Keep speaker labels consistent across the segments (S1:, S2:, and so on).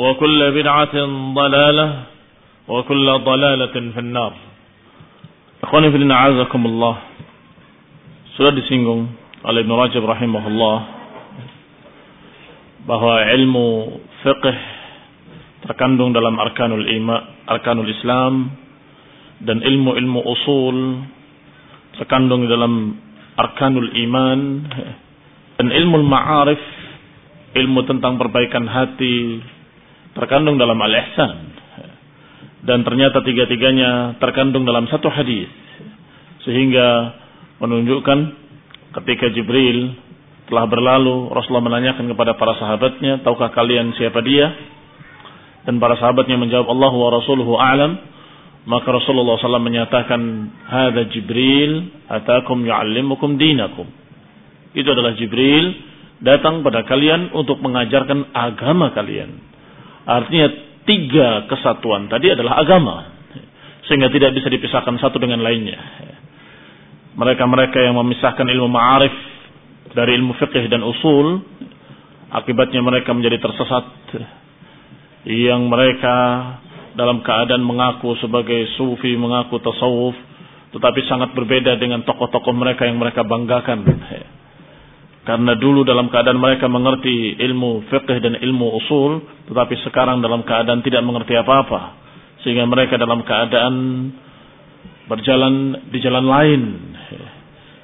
S1: وكل بدعة ضلالة وكل ضلالة في النار Ikhwani fillah a'azakumullah Sudah disinggung oleh Ibn Rajab rahimahullah bahwa ilmu fiqh terkandung dalam arkanul iman, arkanul Islam dan ilmu-ilmu usul terkandung dalam arkanul iman dan ilmu ma'arif ilmu tentang perbaikan hati terkandung dalam al-ihsan. Dan ternyata tiga-tiganya terkandung dalam satu hadis. Sehingga menunjukkan ketika Jibril telah berlalu Rasulullah menanyakan kepada para sahabatnya tahukah kalian siapa dia? Dan para sahabatnya menjawab Allah wa rasuluhu a'lam. Maka Rasulullah SAW menyatakan hada Jibril atakum yu'allimukum dinakum. Itu adalah Jibril datang pada kalian untuk mengajarkan agama kalian artinya tiga kesatuan tadi adalah agama. Sehingga tidak bisa dipisahkan satu dengan lainnya. Mereka-mereka yang memisahkan ilmu ma'arif dari ilmu fikih dan usul akibatnya mereka menjadi tersesat. Yang mereka dalam keadaan mengaku sebagai sufi mengaku tasawuf tetapi sangat berbeda dengan tokoh-tokoh mereka yang mereka banggakan karena dulu dalam keadaan mereka mengerti ilmu fiqh dan ilmu usul, tetapi sekarang dalam keadaan tidak mengerti apa-apa. Sehingga mereka dalam keadaan berjalan di jalan lain.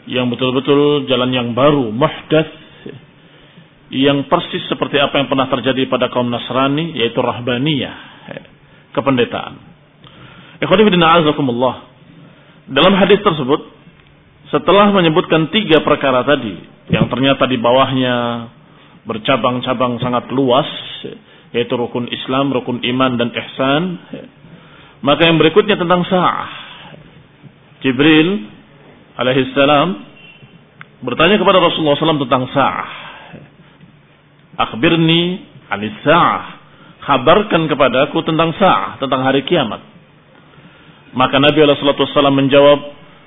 S1: Yang betul-betul jalan yang baru, muhdats. Yang persis seperti apa yang pernah terjadi pada kaum Nasrani, yaitu rahbaniyah. Kependetaan. Dalam hadis tersebut, setelah menyebutkan tiga perkara tadi, yang ternyata di bawahnya bercabang-cabang sangat luas yaitu rukun Islam, rukun iman dan ihsan. Maka yang berikutnya tentang sa'ah. Jibril alaihissalam bertanya kepada Rasulullah SAW tentang sa'ah. Akhbirni anis sa'ah. Kabarkan kepadaku tentang sa'ah, tentang hari kiamat. Maka Nabi SAW menjawab,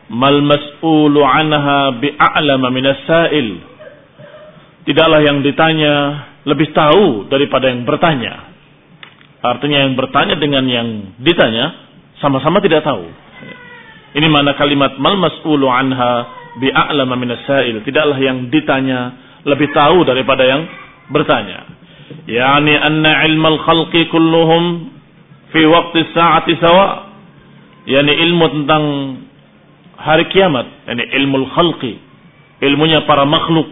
S1: mal mas'ulu anha bi'a'lama minas sa'il. Tidaklah yang ditanya lebih tahu daripada yang bertanya. Artinya yang bertanya dengan yang ditanya sama-sama tidak tahu. Ini mana kalimat mal mas'ulu anha bi'a'lama minas sa'il. Tidaklah yang ditanya lebih tahu daripada yang bertanya. Yani anna ilmal khalqi kulluhum fi waqti sa'ati sawa. Yani ilmu tentang hari kiamat, ini ilmu khalqi, ilmunya para makhluk.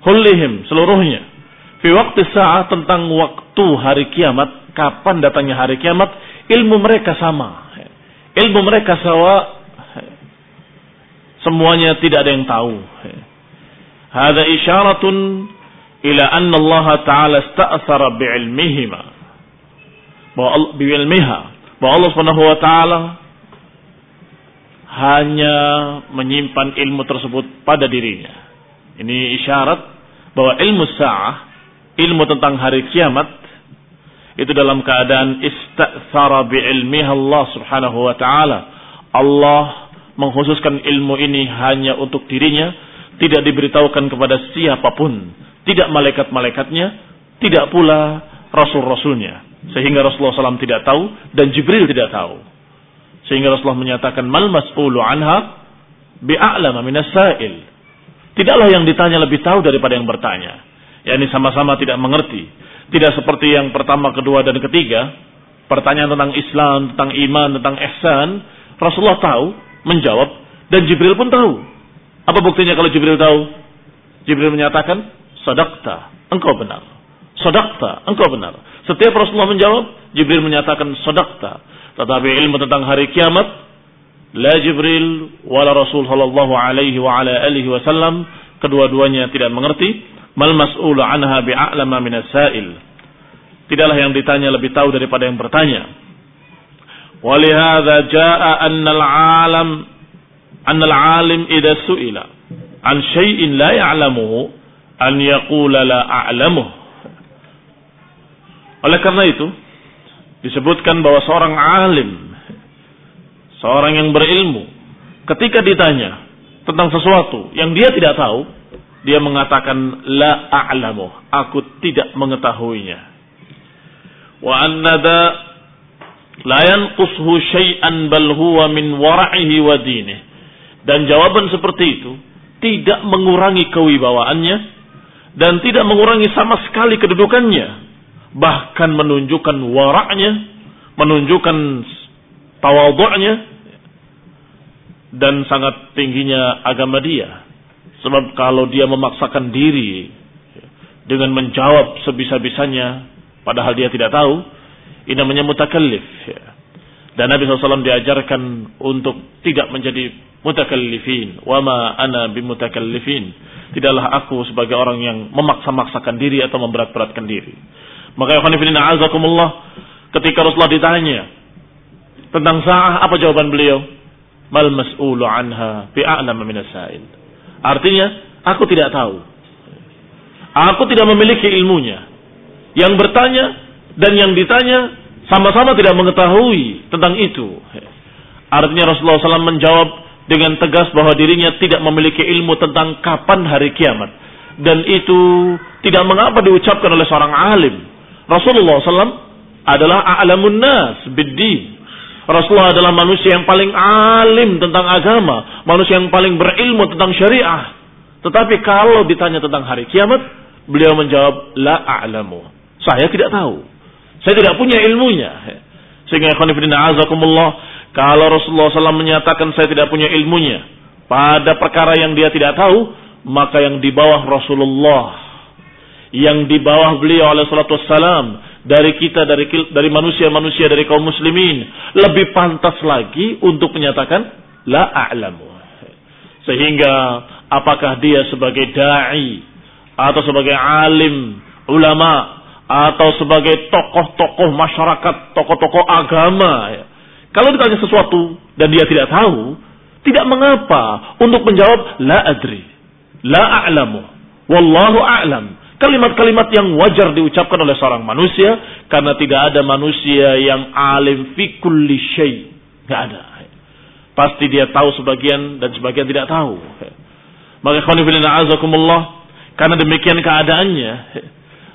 S1: Kullihim seluruhnya. Fi waktu saat tentang waktu hari kiamat, kapan datangnya hari kiamat, ilmu mereka sama. Ilmu mereka sawa semuanya tidak ada yang tahu. Hada isyaratun ila anna Allah Ta'ala sta'athara bi'ilmihima. Bahwa bi'ilmiha. Bahwa Allah Subhanahu wa taala hanya menyimpan ilmu tersebut pada dirinya. Ini isyarat bahwa ilmu sa'ah, ilmu tentang hari kiamat, itu dalam keadaan istasara bi'ilmiha Allah subhanahu wa ta'ala. Allah mengkhususkan ilmu ini hanya untuk dirinya, tidak diberitahukan kepada siapa pun, tidak malaikat-malaikatnya, tidak pula rasul-rasulnya. Sehingga Rasulullah SAW tidak tahu dan Jibril tidak tahu. Sehingga Rasulullah menyatakan mal mas'ulu anha bi'a'lama minas sa'il. Tidaklah yang ditanya lebih tahu daripada yang bertanya. Ya ini sama-sama tidak mengerti. Tidak seperti yang pertama, kedua, dan ketiga. Pertanyaan tentang Islam, tentang iman, tentang ihsan. Rasulullah tahu, menjawab. Dan Jibril pun tahu. Apa buktinya kalau Jibril tahu? Jibril menyatakan, Sadaqta, engkau benar. Sadaqta, engkau benar. Setiap Rasulullah menjawab, Jibril menyatakan, Sadaqta, tetapi ilmu tentang hari kiamat, la Jibril wala Rasul sallallahu alaihi wa ala alihi wasallam, kedua-duanya tidak mengerti. Mal mas'ulu anha bi'a'lama minas sa'il. Tidaklah yang ditanya lebih tahu daripada yang bertanya. Walihada ja'a annal alam annal alim idza su'ila an syai'in la ya'lamuhu an yaqula la a'lamuh. Oleh karena itu, disebutkan bahwa seorang alim, seorang yang berilmu, ketika ditanya tentang sesuatu yang dia tidak tahu, dia mengatakan la a'lamu, aku tidak mengetahuinya. Wa annada la yanqushu syai'an bal huwa min wara'ihi wa dinih. Dan jawaban seperti itu tidak mengurangi kewibawaannya dan tidak mengurangi sama sekali kedudukannya bahkan menunjukkan waraknya, menunjukkan tawadhu'nya dan sangat tingginya agama dia. Sebab kalau dia memaksakan diri dengan menjawab sebisa-bisanya padahal dia tidak tahu, ini namanya mutakallif. Dan Nabi SAW diajarkan untuk tidak menjadi mutakallifin. Wama ana bimutakallifin. Tidaklah aku sebagai orang yang memaksa-maksakan diri atau memberat-beratkan diri. Maka khonifidina azakumullah ketika Rasulullah ditanya tentang sa'ah apa jawaban beliau? Mal mas'ulu anha bi'a'lama minas sa'il. Artinya, aku tidak tahu. Aku tidak memiliki ilmunya. Yang bertanya dan yang ditanya sama-sama tidak mengetahui tentang itu. Artinya Rasulullah SAW menjawab dengan tegas bahwa dirinya tidak memiliki ilmu tentang kapan hari kiamat. Dan itu tidak mengapa diucapkan oleh seorang alim. Rasulullah SAW adalah a'lamun nas biddin. Rasulullah adalah manusia yang paling alim tentang agama, manusia yang paling berilmu tentang syariah. Tetapi kalau ditanya tentang hari kiamat, beliau menjawab la a'lamu. Saya tidak tahu. Saya tidak punya ilmunya. Sehingga ikhwanifidina azakumullah, kalau Rasulullah SAW menyatakan saya tidak punya ilmunya pada perkara yang dia tidak tahu, maka yang di bawah Rasulullah yang di bawah beliau alaihi salatu wassalam dari kita dari dari manusia-manusia dari kaum muslimin lebih pantas lagi untuk menyatakan la a'lamu sehingga apakah dia sebagai dai atau sebagai alim ulama atau sebagai tokoh-tokoh masyarakat tokoh-tokoh agama ya. kalau ditanya sesuatu dan dia tidak tahu tidak mengapa untuk menjawab la adri la a'lamu wallahu a'lam Kalimat-kalimat yang wajar diucapkan oleh seorang manusia karena tidak ada manusia yang alim fi kulli syai. Enggak ada. Pasti dia tahu sebagian dan sebagian tidak tahu. Maka khonifilina azakumullah karena demikian keadaannya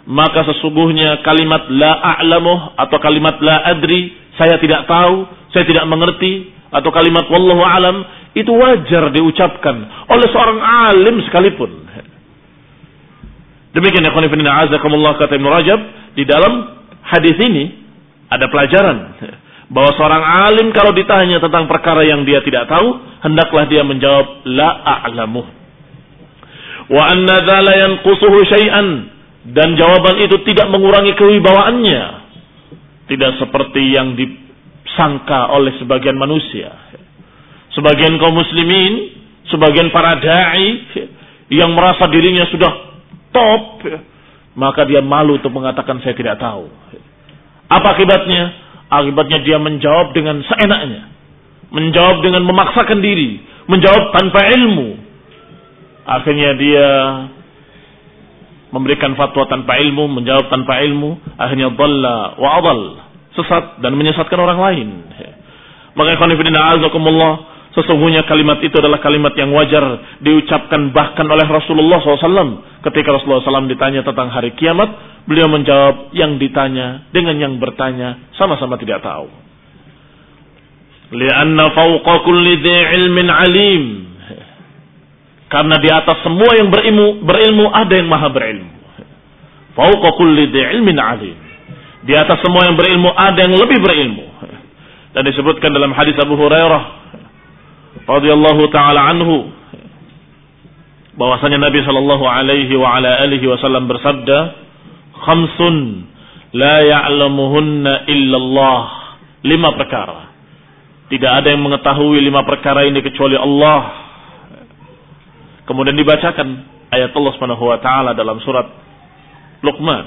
S1: maka sesungguhnya kalimat la a'lamu atau kalimat la adri saya tidak tahu, saya tidak mengerti atau kalimat wallahu alam itu wajar diucapkan oleh seorang alim sekalipun. Demikian ya khonifina azakumullah kata Ibn Rajab di dalam hadis ini ada pelajaran bahwa seorang alim kalau ditanya tentang perkara yang dia tidak tahu hendaklah dia menjawab la a'lamu. Wa anna dzala yanqusuhu syai'an. Dan jawaban itu tidak mengurangi kewibawaannya. Tidak seperti yang di, sangka oleh sebagian manusia. Sebagian kaum muslimin, sebagian para dai yang merasa dirinya sudah top, maka dia malu untuk mengatakan saya tidak tahu. Apa akibatnya? Akibatnya dia menjawab dengan seenaknya. Menjawab dengan memaksakan diri. Menjawab tanpa ilmu. Akhirnya dia memberikan fatwa tanpa ilmu, menjawab tanpa ilmu, akhirnya dhalla wa adal, sesat dan menyesatkan orang lain. Maka ikhwan azakumullah, sesungguhnya kalimat itu adalah kalimat yang wajar diucapkan bahkan oleh Rasulullah SAW. Ketika Rasulullah SAW ditanya tentang hari kiamat, beliau menjawab yang ditanya dengan yang bertanya sama-sama tidak tahu. Lianna fawqa kulli ilmin alim. Karena di atas semua yang berilmu, berilmu ada yang maha berilmu. Fauqa kulli ilmin alim. Di atas semua yang berilmu ada yang lebih berilmu. Dan disebutkan dalam hadis Abu Hurairah radhiyallahu taala anhu bahwasanya Nabi sallallahu alaihi wa ala alihi wasallam bersabda, "Khamsun la ya'lamuhunna illallah." Lima perkara. Tidak ada yang mengetahui lima perkara ini kecuali Allah Kemudian dibacakan ayat Allah Subhanahu wa taala dalam surat Luqman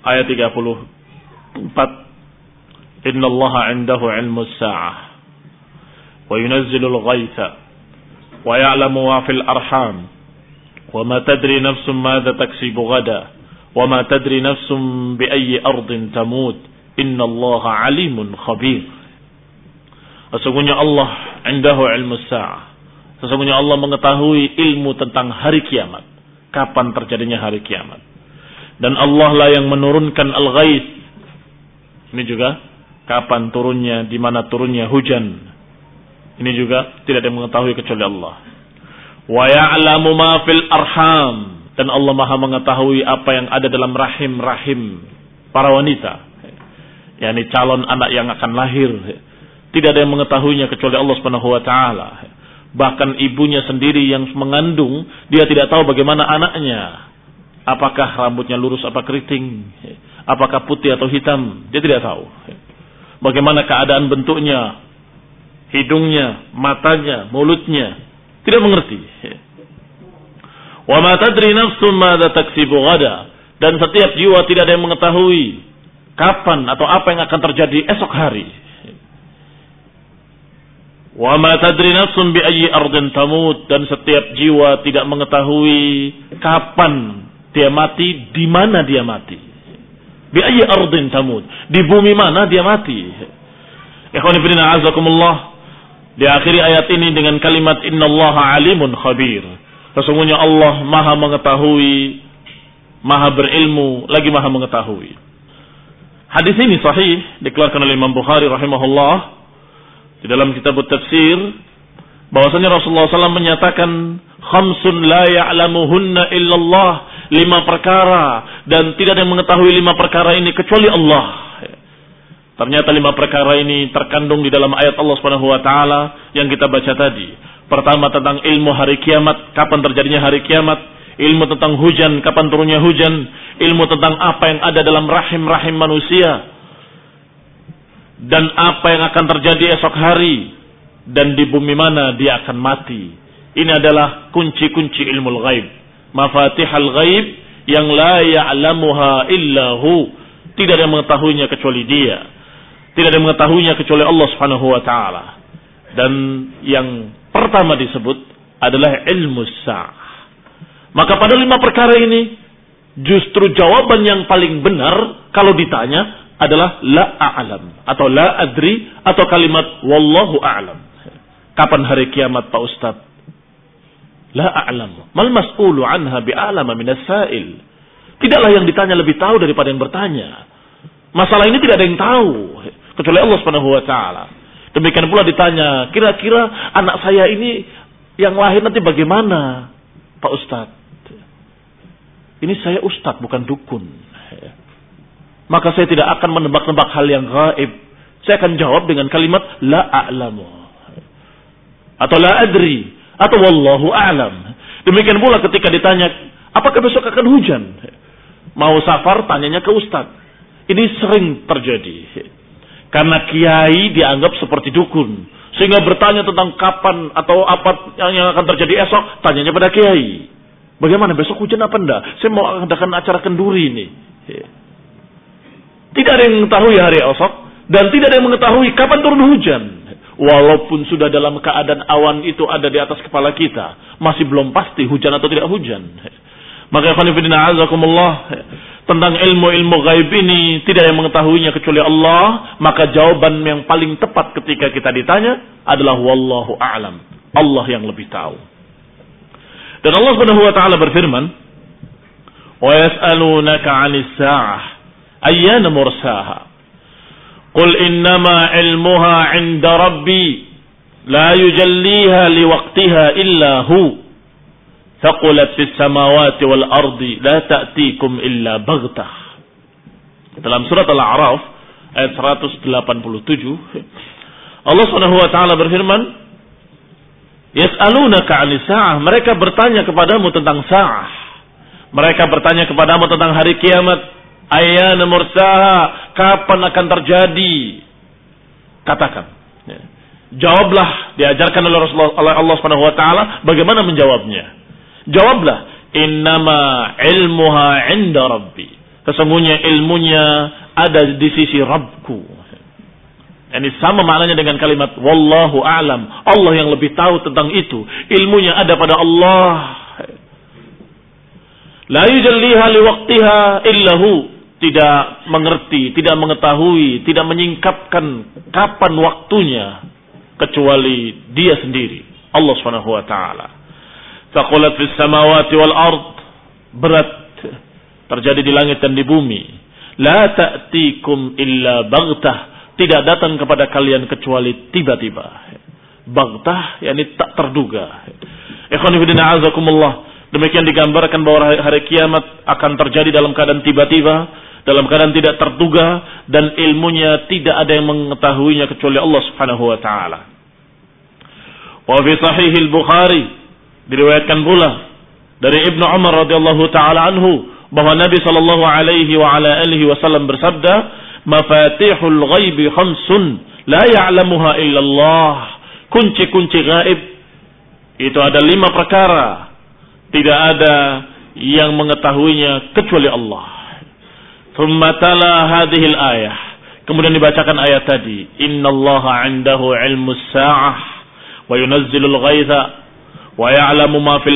S1: ayat 34 Inna Allah 'indahu 'ilmus sa'ah wa yunazzilu al-ghaitha wa ya'lamu ma fil arham wa ma tadri nafsun madza taksibu ghada wa ma tadri nafsun bi ayyi ardin tamut inna Allah 'alimun khabir Sesungguhnya Allah Sesungguhnya Allah mengetahui ilmu tentang hari kiamat. Kapan terjadinya hari kiamat. Dan Allah lah yang menurunkan al-ghais. Ini juga kapan turunnya, di mana turunnya hujan. Ini juga tidak ada yang mengetahui kecuali Allah. Wa ya'lamu ma fil arham dan Allah Maha mengetahui apa yang ada dalam rahim-rahim para wanita. yakni calon anak yang akan lahir. Tidak ada yang mengetahuinya kecuali Allah Subhanahu wa taala. Bahkan ibunya sendiri yang mengandung, dia tidak tahu bagaimana anaknya. Apakah rambutnya lurus apa keriting? Apakah putih atau hitam? Dia tidak tahu. Bagaimana keadaan bentuknya? Hidungnya, matanya, mulutnya. Tidak mengerti. Wa ma tadri nafsun madza taksibu. Dan setiap jiwa tidak ada yang mengetahui kapan atau apa yang akan terjadi esok hari. Wa ma tadri nafsun bi ayyi ardin tamut dan setiap jiwa tidak mengetahui kapan dia mati, di mana dia mati. Bi ayyi ardin tamut, di bumi mana dia mati. Ikhwan fillah azakumullah. Diakhiri ayat ini dengan kalimat innallaha alimun khabir. Sesungguhnya Allah Maha mengetahui, Maha berilmu, lagi Maha mengetahui. Hadis ini sahih dikeluarkan oleh Imam Bukhari rahimahullah di dalam kitab tafsir bahwasanya Rasulullah SAW menyatakan khamsun la ya'lamuhunna illallah lima perkara dan tidak ada yang mengetahui lima perkara ini kecuali Allah. Ternyata lima perkara ini terkandung di dalam ayat Allah Subhanahu wa taala yang kita baca tadi. Pertama tentang ilmu hari kiamat, kapan terjadinya hari kiamat, ilmu tentang hujan, kapan turunnya hujan, ilmu tentang apa yang ada dalam rahim-rahim manusia, dan apa yang akan terjadi esok hari dan di bumi mana dia akan mati. Ini adalah kunci-kunci ilmu ghaib. Mafatihal ghaib yang la ya'lamuha illahu. Tidak ada yang mengetahuinya kecuali dia. Tidak ada yang mengetahuinya kecuali Allah Subhanahu wa taala. Dan yang pertama disebut adalah ilmu sa'ah. Maka pada lima perkara ini justru jawaban yang paling benar kalau ditanya adalah la a'lam atau la adri atau kalimat wallahu a'lam. Kapan hari kiamat Pak Ustaz? La a'lam. Mal mas'ulu anha bi'alama minas sa'il. Tidaklah yang ditanya lebih tahu daripada yang bertanya. Masalah ini tidak ada yang tahu kecuali Allah Subhanahu wa taala. Demikian pula ditanya, kira-kira anak saya ini yang lahir nanti bagaimana, Pak Ustaz? Ini saya ustaz bukan dukun maka saya tidak akan menebak-nebak hal yang gaib. Saya akan jawab dengan kalimat la a'lamu. Atau la adri. Atau wallahu a'lam. Demikian pula ketika ditanya, apakah besok akan hujan? Mau safar, tanyanya ke ustaz. Ini sering terjadi. Karena kiai dianggap seperti dukun. Sehingga bertanya tentang kapan atau apa yang akan terjadi esok, tanyanya pada kiai. Bagaimana besok hujan apa enggak? Saya mau adakan acara kenduri ini. Tidak ada yang mengetahui hari esok dan tidak ada yang mengetahui kapan turun hujan. Walaupun sudah dalam keadaan awan itu ada di atas kepala kita, masih belum pasti hujan atau tidak hujan. Maka khonifidina azakumullah tentang ilmu-ilmu gaib ini tidak yang mengetahuinya kecuali Allah, maka jawaban yang paling tepat ketika kita ditanya adalah wallahu a'lam. Allah yang lebih tahu. Dan Allah Subhanahu wa taala berfirman, "Wa yas'alunaka 'anis sa'ah ayyana mursaha? Qul innama 'ilmuha 'inda Rabbi la yujalliha liwaqtiha illa hu." Thaqulat fis samawati wal ardi la ta'tikum illa baghtah. Dalam surat Al-A'raf ayat 187 Allah Subhanahu wa taala berfirman Yas'alunaka 'anis sa'ah. Mereka bertanya kepadamu tentang sa'ah. Mereka bertanya kepadamu tentang hari kiamat. Ayana mursaha? Kapan akan terjadi? Katakan. Ya. Jawablah diajarkan oleh Rasulullah oleh Allah Subhanahu wa taala bagaimana menjawabnya. Jawablah, innama ilmuha 'inda rabbi. Sesungguhnya ilmunya ada di sisi Rabbku. Ini sama maknanya dengan kalimat wallahu a'lam. Allah yang lebih tahu tentang itu. Ilmunya ada pada Allah. La yujalliha liwaqtiha illahu tidak mengerti, tidak mengetahui, tidak menyingkapkan kapan waktunya kecuali Dia sendiri, Allah Subhanahu wa taala. Taqulat fis samawati wal ard berat terjadi di langit dan di bumi. La ta'tikum illa baghtah, tidak datang kepada kalian kecuali tiba-tiba. Baghtah yakni tak terduga. Ikhwan fillah azakumullah. Demikian digambarkan bahwa hari kiamat akan terjadi dalam keadaan tiba-tiba dalam keadaan tidak terduga dan ilmunya tidak ada yang mengetahuinya kecuali Allah Subhanahu wa taala. Wa fi sahih al-Bukhari diriwayatkan pula dari Ibnu Umar radhiyallahu taala anhu bahwa Nabi sallallahu alaihi wa ala alihi wasallam bersabda, "Mafatihul ghaibi khamsun la ya'lamuha illallah." Kunci-kunci gaib itu ada lima perkara tidak ada yang mengetahuinya kecuali Allah. Thumma tala hadhil ayah. Kemudian dibacakan ayat tadi. Inna Allah indahu ilmu sa'ah. Wa yunazzilul ghaitha.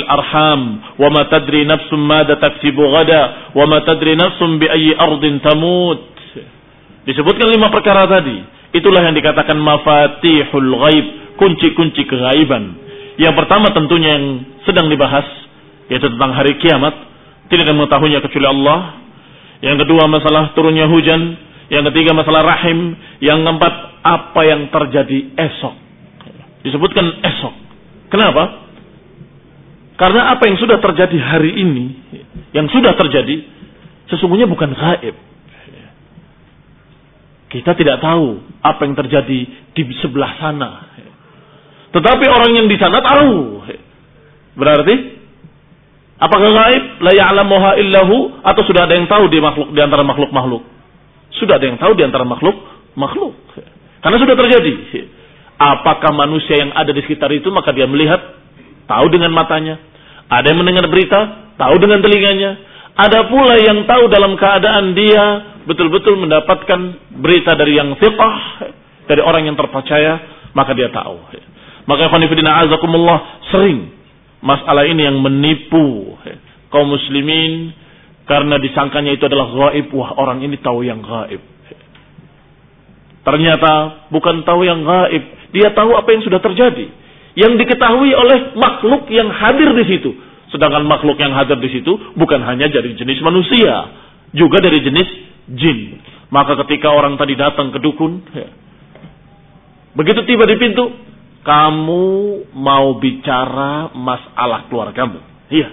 S1: Arham. Wa ma tadri nafsum mada taksibu gada. Wa ma tadri nafsum bi ayyi ardin tamut. Disebutkan lima perkara tadi. Itulah yang dikatakan mafatihul ghaib. Kunci-kunci kegaiban. Yang pertama tentunya yang sedang dibahas. Yaitu tentang hari kiamat. Tidak akan mengetahuinya kecuali Allah yang kedua masalah turunnya hujan. Yang ketiga masalah rahim. Yang keempat apa yang terjadi esok. Disebutkan esok. Kenapa? Karena apa yang sudah terjadi hari ini. Yang sudah terjadi. Sesungguhnya bukan gaib. Kita tidak tahu apa yang terjadi di sebelah sana. Tetapi orang yang di sana tahu. Berarti Apakah gaib? La ya'lamuha illahu atau sudah ada yang tahu di makhluk di antara makhluk-makhluk? Sudah ada yang tahu di antara makhluk-makhluk. Karena sudah terjadi. Apakah manusia yang ada di sekitar itu maka dia melihat, tahu dengan matanya. Ada yang mendengar berita, tahu dengan telinganya. Ada pula yang tahu dalam keadaan dia betul-betul mendapatkan berita dari yang thiqah, dari orang yang terpercaya, maka dia tahu. Maka khonifidina azakumullah sering masalah ini yang menipu kaum muslimin karena disangkanya itu adalah gaib. Wah, orang ini tahu yang gaib. Ternyata bukan tahu yang gaib, dia tahu apa yang sudah terjadi. Yang diketahui oleh makhluk yang hadir di situ. Sedangkan makhluk yang hadir di situ bukan hanya dari jenis manusia, juga dari jenis jin. Maka ketika orang tadi datang ke dukun, ya, begitu tiba di pintu, kamu mau bicara masalah keluargamu. Iya.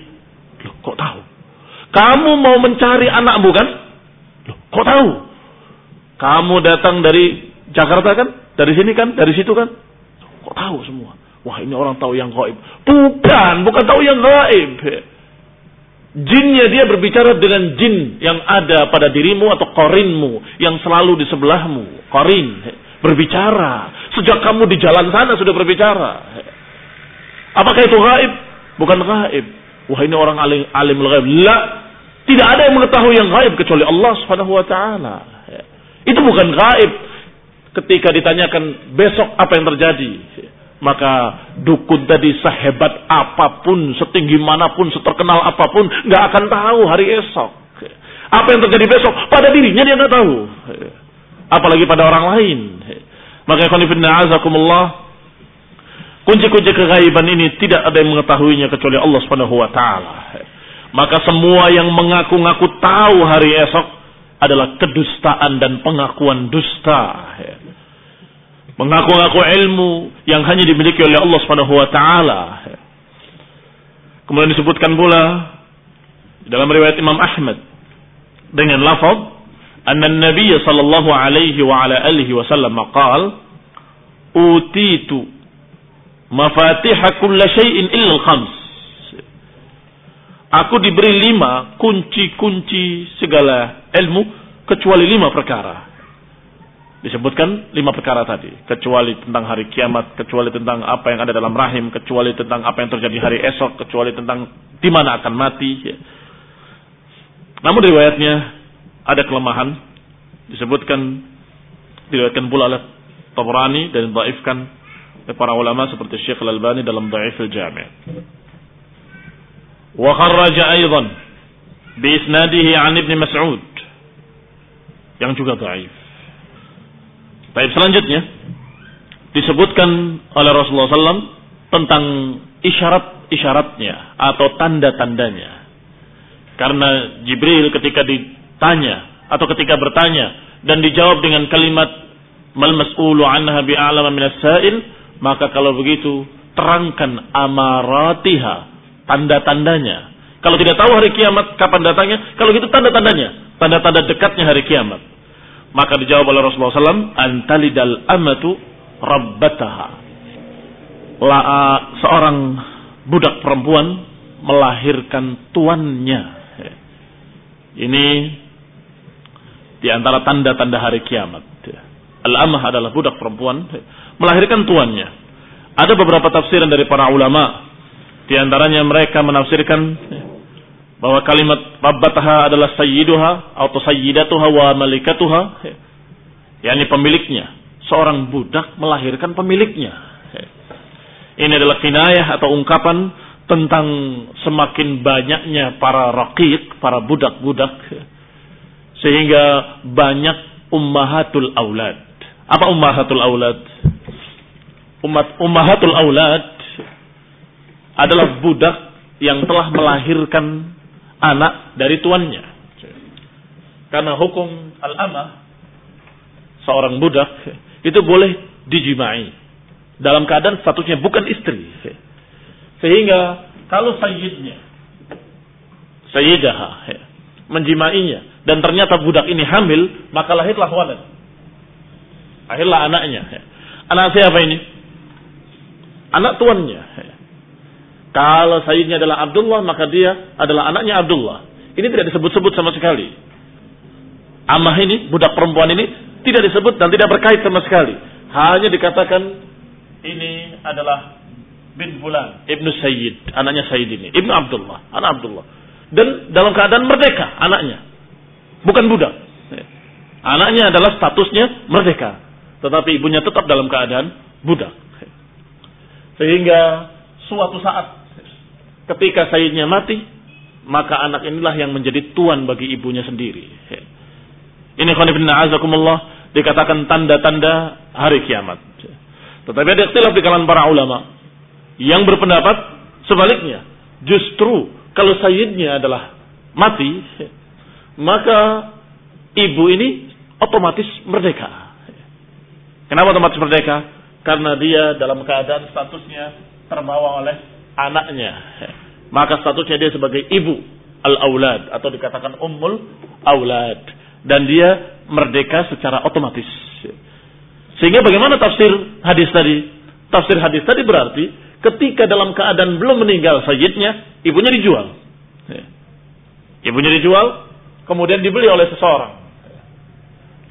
S1: Loh, kok tahu? Kamu mau mencari anakmu kan? Loh, kok tahu? Kamu datang dari Jakarta kan? Dari sini kan? Dari situ kan? Kok tahu semua? Wah ini orang tahu yang gaib. Bukan, bukan tahu yang gaib. Jinnya dia berbicara dengan jin yang ada pada dirimu atau korinmu. Yang selalu di sebelahmu. Korin berbicara. Sejak kamu di jalan sana sudah berbicara. Apakah itu gaib? Bukan gaib. Wah ini orang alim, alim gaib. La. Tidak ada yang mengetahui yang gaib kecuali Allah subhanahu wa ta'ala. Itu bukan gaib. Ketika ditanyakan besok apa yang terjadi. Maka dukun tadi sehebat apa pun, setinggi mana pun, seterkenal apa pun, nggak akan tahu hari esok. Apa yang terjadi besok pada dirinya dia nggak tahu. Apalagi pada orang lain. Maka khonifidna azakumullah kunci-kunci kegaiban ini tidak ada yang mengetahuinya kecuali Allah Subhanahu wa taala. Maka semua yang mengaku-ngaku tahu hari esok adalah kedustaan dan pengakuan dusta mengaku-ngaku ilmu yang hanya dimiliki oleh Allah Subhanahu wa taala. Kemudian disebutkan pula dalam riwayat Imam Ahmad dengan lafaz anna an-nabiy sallallahu alaihi wa ala alihi wa sallam qaal utitu mafatih kulli syai'in illa al-khams. Aku diberi lima kunci-kunci segala ilmu kecuali lima perkara. Disebutkan lima perkara tadi. Kecuali tentang hari kiamat, kecuali tentang apa yang ada dalam rahim, kecuali tentang apa yang terjadi hari esok, kecuali tentang di mana akan mati. Namun riwayatnya ada kelemahan disebutkan diriwayatkan pula oleh Tabrani dan dhaifkan oleh para ulama seperti Syekh Al-Albani dalam Dhaif al-Jami'. Wa kharraja aidan bi isnadihi an Ibn Mas'ud yang juga dhaif. Baik selanjutnya disebutkan oleh Rasulullah SAW tentang isyarat-isyaratnya atau tanda-tandanya. Karena Jibril ketika di tanya atau ketika bertanya dan dijawab dengan kalimat mal mas'ulu anha bi'alama minas sa'il maka kalau begitu terangkan amaratiha tanda-tandanya. Kalau tidak tahu hari kiamat kapan datangnya? Kalau gitu tanda-tandanya. Tanda-tanda dekatnya hari kiamat maka dijawab oleh Rasulullah SAW antalidal amatu rabbataha La, seorang budak perempuan melahirkan tuannya ini di antara tanda-tanda hari kiamat. Al-amah adalah budak perempuan melahirkan tuannya. Ada beberapa tafsiran dari para ulama. Di antaranya mereka menafsirkan bahwa kalimat rabbataha adalah sayyiduha atau sayyidatuha wa malikatuha. yakni pemiliknya. Seorang budak melahirkan pemiliknya. Ini adalah kinayah atau ungkapan tentang semakin banyaknya para rakik, para budak-budak sehingga banyak ummahatul aulad. Apa ummahatul aulad? Umat ummahatul aulad adalah budak yang telah melahirkan anak dari tuannya. Karena hukum al-amah seorang budak itu boleh dijimai dalam keadaan statusnya bukan istri. Sehingga kalau sayyidnya sayyidah menjimainya dan ternyata budak ini hamil, maka lahirlah walad. Lahirlah anaknya. Anak siapa ini? Anak tuannya. Kalau sayidnya adalah Abdullah, maka dia adalah anaknya Abdullah. Ini tidak disebut-sebut sama sekali. Amah ini, budak perempuan ini, tidak disebut dan tidak berkait sama sekali. Hanya dikatakan ini adalah bin Fulan, Ibnu Sayyid, anaknya Sayyid ini, Ibnu Abdullah, anak Abdullah. Dan dalam keadaan merdeka anaknya bukan budak. Anaknya adalah statusnya merdeka, tetapi ibunya tetap dalam keadaan budak. Sehingga suatu saat ketika sayidnya mati, maka anak inilah yang menjadi tuan bagi ibunya sendiri. Ini khonibna azakumullah dikatakan tanda-tanda hari kiamat. Tetapi ada ikhtilaf di kalangan para ulama yang berpendapat sebaliknya. Justru kalau sayidnya adalah mati, maka ibu ini otomatis merdeka. Kenapa otomatis merdeka? Karena dia dalam keadaan statusnya terbawa oleh anaknya. Maka statusnya dia sebagai ibu al-aulad atau dikatakan ummul aulad dan dia merdeka secara otomatis. Sehingga bagaimana tafsir hadis tadi? Tafsir hadis tadi berarti ketika dalam keadaan belum meninggal sayyidnya, ibunya dijual. Ibunya dijual, kemudian dibeli oleh seseorang.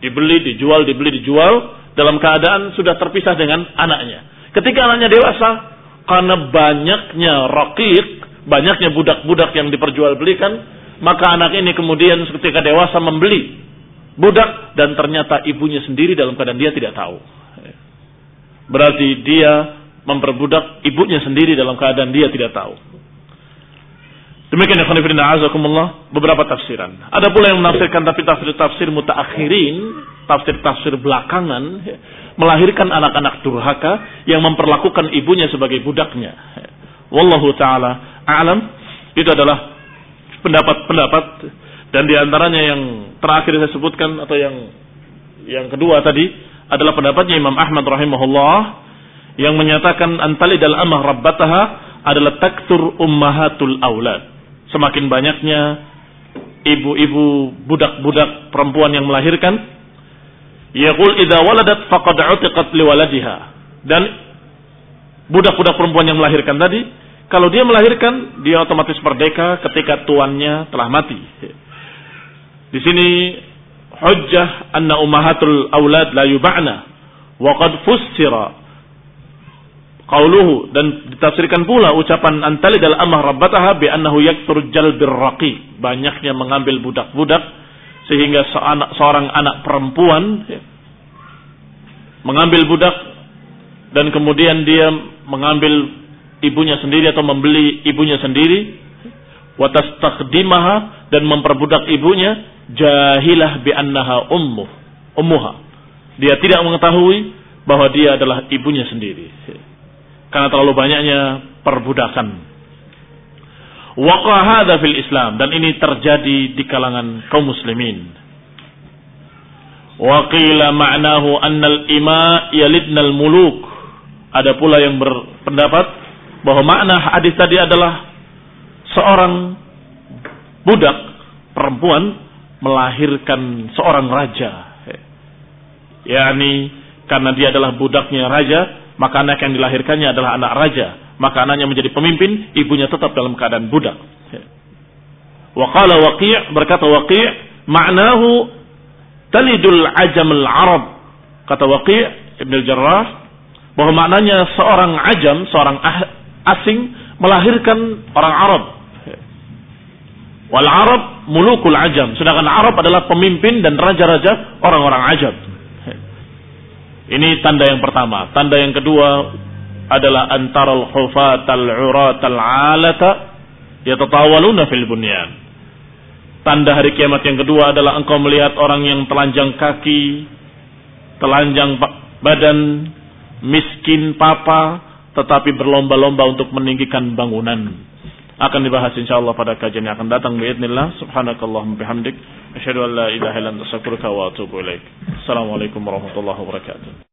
S1: Dibeli, dijual, dibeli, dijual, dalam keadaan sudah terpisah dengan anaknya. Ketika anaknya dewasa, karena banyaknya rakik, banyaknya budak-budak yang diperjualbelikan, maka anak ini kemudian ketika dewasa membeli budak dan ternyata ibunya sendiri dalam keadaan dia tidak tahu. Berarti dia memperbudak ibunya sendiri dalam keadaan dia tidak tahu. Demikian ya khonifidin azakumullah beberapa tafsiran. Ada pula yang menafsirkan tapi tafsir-tafsir mutaakhirin, tafsir-tafsir belakangan melahirkan anak-anak durhaka yang memperlakukan ibunya sebagai budaknya. Wallahu taala alam itu adalah pendapat-pendapat dan di antaranya yang terakhir saya sebutkan atau yang yang kedua tadi adalah pendapatnya Imam Ahmad rahimahullah yang menyatakan antalidal amah rabbataha adalah taktur ummahatul aulad semakin banyaknya ibu-ibu budak-budak perempuan yang melahirkan yaqul idza waladat faqad utiqat liwaladiha. Dan budak-budak perempuan yang melahirkan tadi kalau dia melahirkan dia otomatis merdeka ketika tuannya telah mati. Di sini hujjah anna ummahatul aulad la yub'na wa qad fussira qauluhu dan ditafsirkan pula ucapan antali dalam amah rabbataha bi annahu yaktur jalbir raqi banyaknya mengambil budak-budak sehingga seanak, seorang anak perempuan ya, mengambil budak dan kemudian dia mengambil ibunya sendiri atau membeli ibunya sendiri watas takdimaha dan memperbudak ibunya jahilah bi annaha ummu ummuha dia tidak mengetahui bahwa dia adalah ibunya sendiri karena terlalu banyaknya perbudakan. Waqa fil Islam dan ini terjadi di kalangan kaum muslimin. Wa qila ma'nahu annal ima yalidnal muluk. Ada pula yang berpendapat bahwa makna hadis tadi adalah seorang budak perempuan melahirkan seorang raja. yakni karena dia adalah budaknya raja, maka anak yang dilahirkannya adalah anak raja, maka anaknya menjadi pemimpin, ibunya tetap dalam keadaan budak. Waqala Waqi' berkata Waqi' maknahu talidul ajam al-arab. Kata Waqi' Ibn al-Jarrah bahwa maknanya seorang ajam, seorang ah, asing melahirkan orang Arab. Wal Arab mulukul ajam. Sedangkan Arab adalah pemimpin dan raja-raja orang-orang ajam. Ini tanda yang pertama. Tanda yang kedua adalah antara al-hufat al-urat al-alata yatatawaluna fil bunyan. Tanda hari kiamat yang kedua adalah engkau melihat orang yang telanjang kaki, telanjang badan, miskin papa, tetapi berlomba-lomba untuk meninggikan bangunan. Akan dibahas insyaallah pada kajian yang akan datang biidznillah. Subhanakallahumma bihamdik asyhadu an la ilaha illa wa atubu. Assalamualaikum warahmatullahi wabarakatuh.